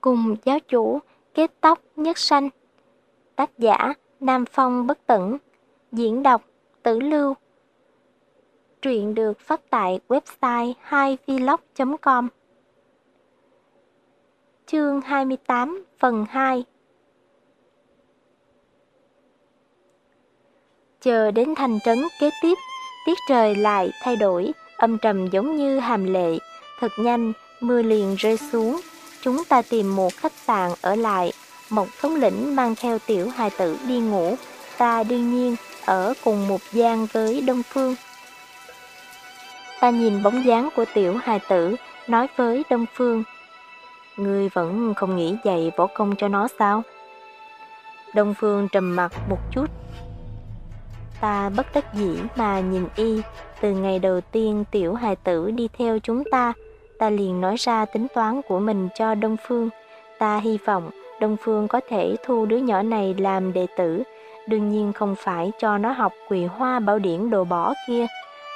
cùng giáo chủ kết tóc nhất sanh. Tác giả Nam Phong Bất Tẩn, Diễn đọc Tử Lưu Truyện được phát tại website 2vlog.com Chương 28 phần 2 Chờ đến thành trấn kế tiếp, tiết trời lại thay đổi, âm trầm giống như hàm lệ. Thật nhanh, mưa liền rơi xuống. Chúng ta tìm một khách sạn ở lại. Một thống lĩnh mang theo tiểu hài tử đi ngủ. Ta đương nhiên ở cùng một gian với Đông Phương. Ta nhìn bóng dáng của tiểu hài tử, nói với Đông Phương. Ngươi vẫn không nghĩ dạy võ công cho nó sao? Đông Phương trầm mặt một chút. Ta bất đắc dĩ mà nhìn y, từ ngày đầu tiên tiểu hài tử đi theo chúng ta, ta liền nói ra tính toán của mình cho Đông Phương. Ta hy vọng Đông Phương có thể thu đứa nhỏ này làm đệ tử, đương nhiên không phải cho nó học quỳ hoa bảo điển đồ bỏ kia.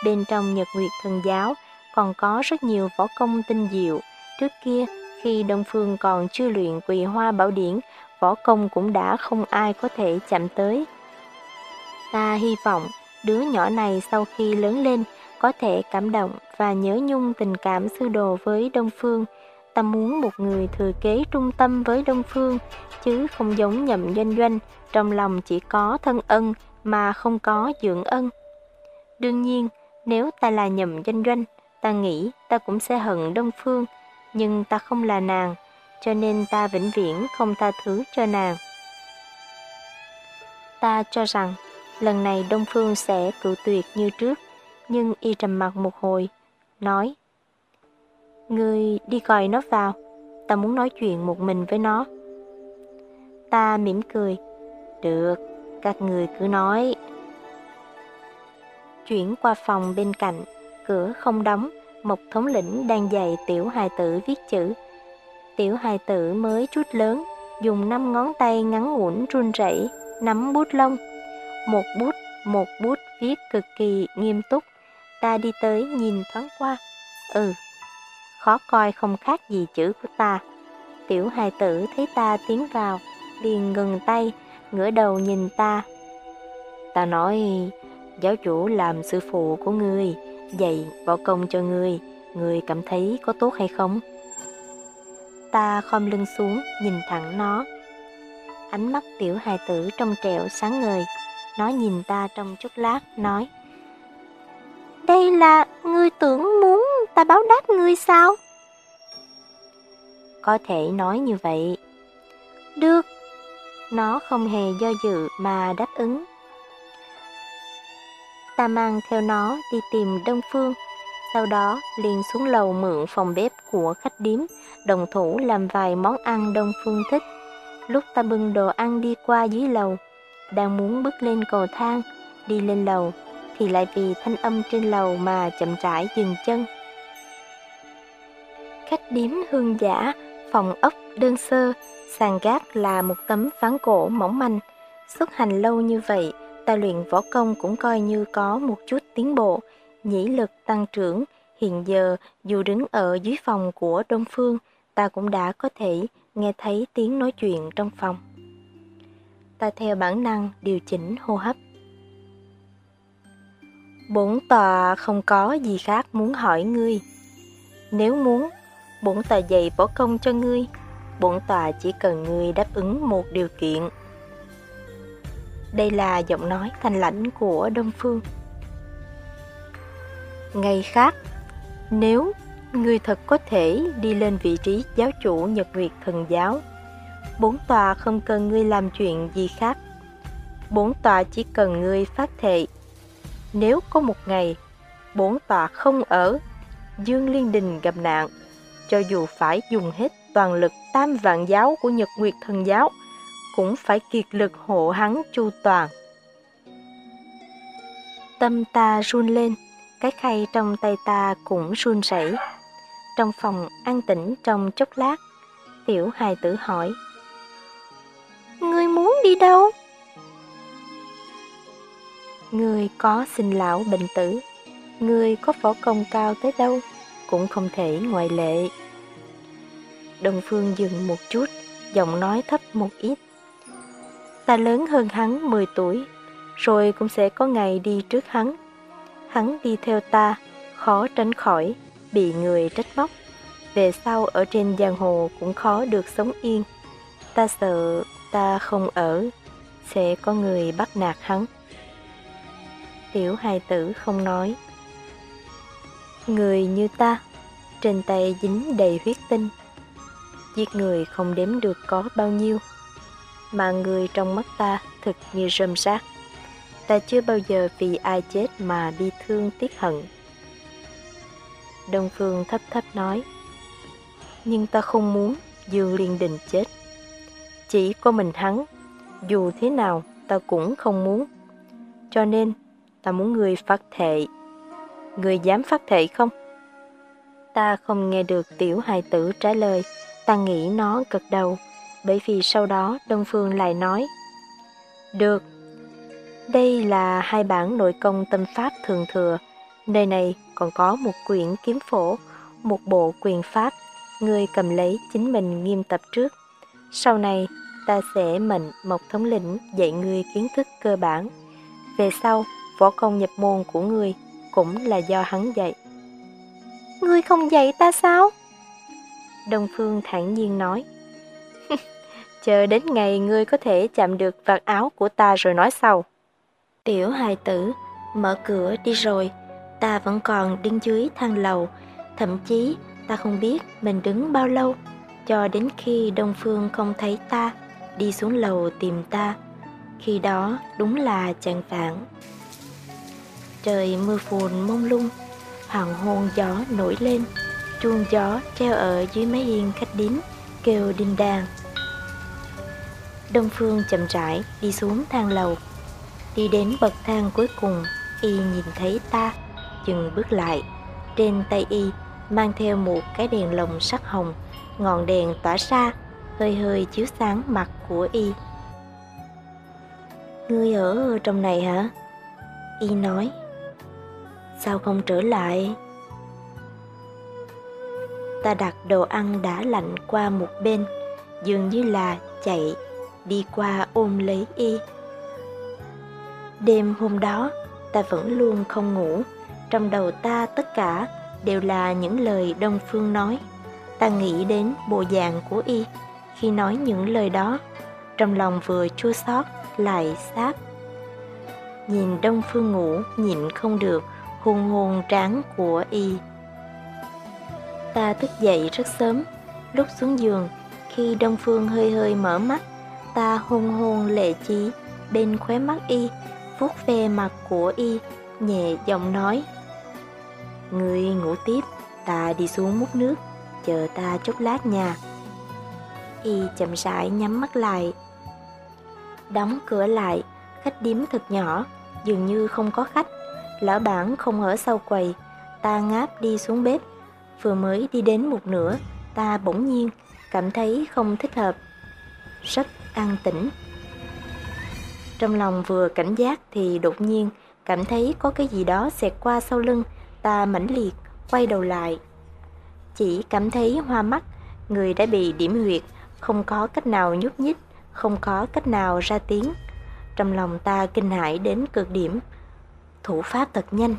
Bên trong Nhật Nguyệt Thần Giáo còn có rất nhiều võ công tinh diệu. Trước kia, khi Đông Phương còn chưa luyện quỳ hoa bảo điển, võ công cũng đã không ai có thể chạm tới. Ta hy vọng đứa nhỏ này sau khi lớn lên có thể cảm động và nhớ nhung tình cảm sư đồ với Đông Phương. Ta muốn một người thừa kế trung tâm với Đông Phương, chứ không giống nhậm doanh doanh, trong lòng chỉ có thân ân mà không có dưỡng ân. Đương nhiên, nếu ta là nhậm doanh doanh, ta nghĩ ta cũng sẽ hận Đông Phương, nhưng ta không là nàng, cho nên ta vĩnh viễn không tha thứ cho nàng. Ta cho rằng lần này Đông Phương sẽ cự tuyệt như trước, nhưng y trầm mặt một hồi, nói Ngươi đi gọi nó vào, ta muốn nói chuyện một mình với nó. Ta mỉm cười, được, các người cứ nói. Chuyển qua phòng bên cạnh, cửa không đóng, một thống lĩnh đang dạy tiểu hài tử viết chữ. Tiểu hài tử mới chút lớn, dùng năm ngón tay ngắn ngủn run rẩy nắm bút lông. Một bút, một bút viết cực kỳ nghiêm túc. Ta đi tới nhìn thoáng qua. Ừ, khó coi không khác gì chữ của ta. Tiểu hài tử thấy ta tiến vào, liền ngừng tay, ngửa đầu nhìn ta. Ta nói, giáo chủ làm sư phụ của ngươi, dạy võ công cho ngươi, ngươi cảm thấy có tốt hay không? Ta khom lưng xuống, nhìn thẳng nó. Ánh mắt tiểu hài tử trong trẻo sáng ngời, nó nhìn ta trong chút lát, nói đây là ngươi tưởng muốn ta báo đáp ngươi sao? Có thể nói như vậy. Được. Nó không hề do dự mà đáp ứng. Ta mang theo nó đi tìm Đông Phương, sau đó liền xuống lầu mượn phòng bếp của khách điếm, đồng thủ làm vài món ăn Đông Phương thích. Lúc ta bưng đồ ăn đi qua dưới lầu, đang muốn bước lên cầu thang, đi lên lầu, thì lại vì thanh âm trên lầu mà chậm rãi dừng chân. Khách điếm hương giả, phòng ốc đơn sơ, sàn gác là một tấm ván cổ mỏng manh. Xuất hành lâu như vậy, ta luyện võ công cũng coi như có một chút tiến bộ, nhĩ lực tăng trưởng. Hiện giờ, dù đứng ở dưới phòng của Đông Phương, ta cũng đã có thể nghe thấy tiếng nói chuyện trong phòng. Ta theo bản năng điều chỉnh hô hấp. Bổn tòa không có gì khác muốn hỏi ngươi. Nếu muốn, bổn tòa dạy võ công cho ngươi. Bổn tòa chỉ cần ngươi đáp ứng một điều kiện. Đây là giọng nói thanh lãnh của Đông Phương. Ngày khác, nếu ngươi thật có thể đi lên vị trí giáo chủ Nhật Nguyệt Thần Giáo, bốn tòa không cần ngươi làm chuyện gì khác. Bốn tòa chỉ cần ngươi phát thệ. Nếu có một ngày, bốn tòa không ở, Dương Liên Đình gặp nạn, cho dù phải dùng hết toàn lực tam vạn giáo của Nhật Nguyệt Thần Giáo, cũng phải kiệt lực hộ hắn chu toàn. Tâm ta run lên, cái khay trong tay ta cũng run rẩy. Trong phòng an tĩnh trong chốc lát, tiểu hài tử hỏi. Ngươi muốn đi đâu? Người có sinh lão bệnh tử, người có võ công cao tới đâu, cũng không thể ngoại lệ. Đông Phương dừng một chút, giọng nói thấp một ít. Ta lớn hơn hắn 10 tuổi, rồi cũng sẽ có ngày đi trước hắn. Hắn đi theo ta, khó tránh khỏi, bị người trách móc. Về sau ở trên giang hồ cũng khó được sống yên. Ta sợ ta không ở, sẽ có người bắt nạt hắn. Tiểu hài tử không nói. Người như ta, trên tay dính đầy huyết tinh. Giết người không đếm được có bao nhiêu, mà người trong mắt ta thực như rơm rác. Ta chưa bao giờ vì ai chết mà bi thương tiếc hận. Đông Phương thấp thấp nói, nhưng ta không muốn Dương Liên Đình chết. Chỉ có mình hắn, dù thế nào ta cũng không muốn. Cho nên, ta muốn người phát thệ. Người dám phát thệ không? Ta không nghe được tiểu hài tử trả lời, ta nghĩ nó gật đầu, bởi vì sau đó Đông Phương lại nói. Được, đây là hai bản nội công tâm pháp thường thừa, nơi này còn có một quyển kiếm phổ, một bộ quyền pháp, người cầm lấy chính mình nghiêm tập trước. Sau này, ta sẽ mệnh một thống lĩnh dạy ngươi kiến thức cơ bản. Về sau, võ công nhập môn của ngươi cũng là do hắn dạy. Ngươi không dạy ta sao? Đông Phương thản nhiên nói. Chờ đến ngày ngươi có thể chạm được vạt áo của ta rồi nói sau. Tiểu hài tử, mở cửa đi rồi, ta vẫn còn đứng dưới thang lầu, thậm chí ta không biết mình đứng bao lâu, cho đến khi Đông Phương không thấy ta, đi xuống lầu tìm ta. Khi đó đúng là chạng phản. Trời mưa phùn mông lung, hoàng hôn gió nổi lên, chuông gió treo ở dưới mái hiên khách điếm, kêu đinh đàng Đông Phương chậm rãi đi xuống thang lầu. Đi đến bậc thang cuối cùng, y nhìn thấy ta, dừng bước lại. Trên tay y mang theo một cái đèn lồng sắc hồng, ngọn đèn tỏa ra, hơi hơi chiếu sáng mặt của y. Ngươi ở trong này hả? Y nói. Sao không trở lại? Ta đặt đồ ăn đã lạnh qua một bên, dường như là chạy, đi qua ôm lấy y. Đêm hôm đó, ta vẫn luôn không ngủ, trong đầu ta tất cả đều là những lời Đông Phương nói. Ta nghĩ đến bộ dạng của y khi nói những lời đó, trong lòng vừa chua xót lại sáp. Nhìn Đông Phương ngủ nhịn không được hôn hôn trán của y. Ta thức dậy rất sớm, lúc xuống giường, khi Đông Phương hơi hơi mở mắt, ta hôn hôn lệ chí bên khóe mắt y, vuốt ve mặt của y, nhẹ giọng nói. Người ngủ tiếp, ta đi xuống múc nước, chờ ta chốc lát nha. Y chậm rãi nhắm mắt lại. Đóng cửa lại, khách điếm thật nhỏ, dường như không có khách. Lão bản không ở sau quầy, ta ngáp đi xuống bếp. Vừa mới đi đến một nửa, ta bỗng nhiên cảm thấy không thích hợp. Rất an tĩnh. Trong lòng vừa cảnh giác thì đột nhiên cảm thấy có cái gì đó xẹt qua sau lưng, ta mãnh liệt quay đầu lại. Chỉ cảm thấy hoa mắt, người đã bị điểm huyệt, không có cách nào nhúc nhích, không có cách nào ra tiếng. Trong lòng ta kinh hãi đến cực điểm, thủ pháp thật nhanh.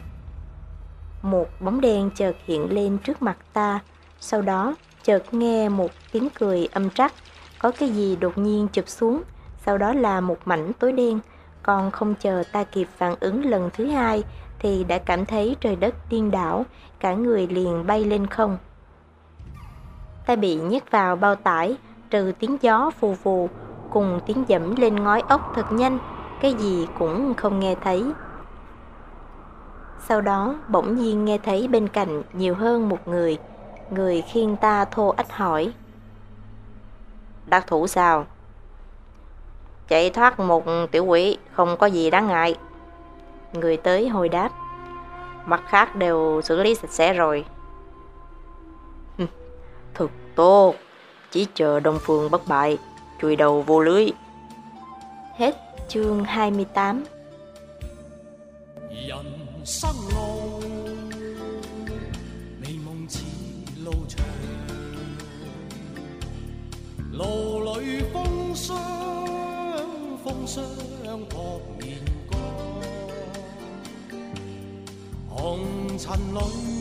Một bóng đen chợt hiện lên trước mặt ta, sau đó chợt nghe một tiếng cười âm trắc, có cái gì đột nhiên chụp xuống, sau đó là một mảnh tối đen, còn không chờ ta kịp phản ứng lần thứ hai thì đã cảm thấy trời đất điên đảo, cả người liền bay lên không. Ta bị nhét vào bao tải, trừ tiếng gió phù phù, cùng tiếng dẫm lên ngói ốc thật nhanh, cái gì cũng không nghe thấy. Sau đó bỗng nhiên nghe thấy bên cạnh nhiều hơn một người, người khiêng ta thô ách hỏi. Đắc thủ sao? Chạy thoát một tiểu quỷ không có gì đáng ngại. Người tới hồi đáp. Mặt khác đều xử lý sạch sẽ rồi. Thực tốt, chỉ chờ Đông Phương bất bại, chui đầu vô lưới. Hết chương 28生路美梦似路长，路里风霜风霜扑面干，红尘里。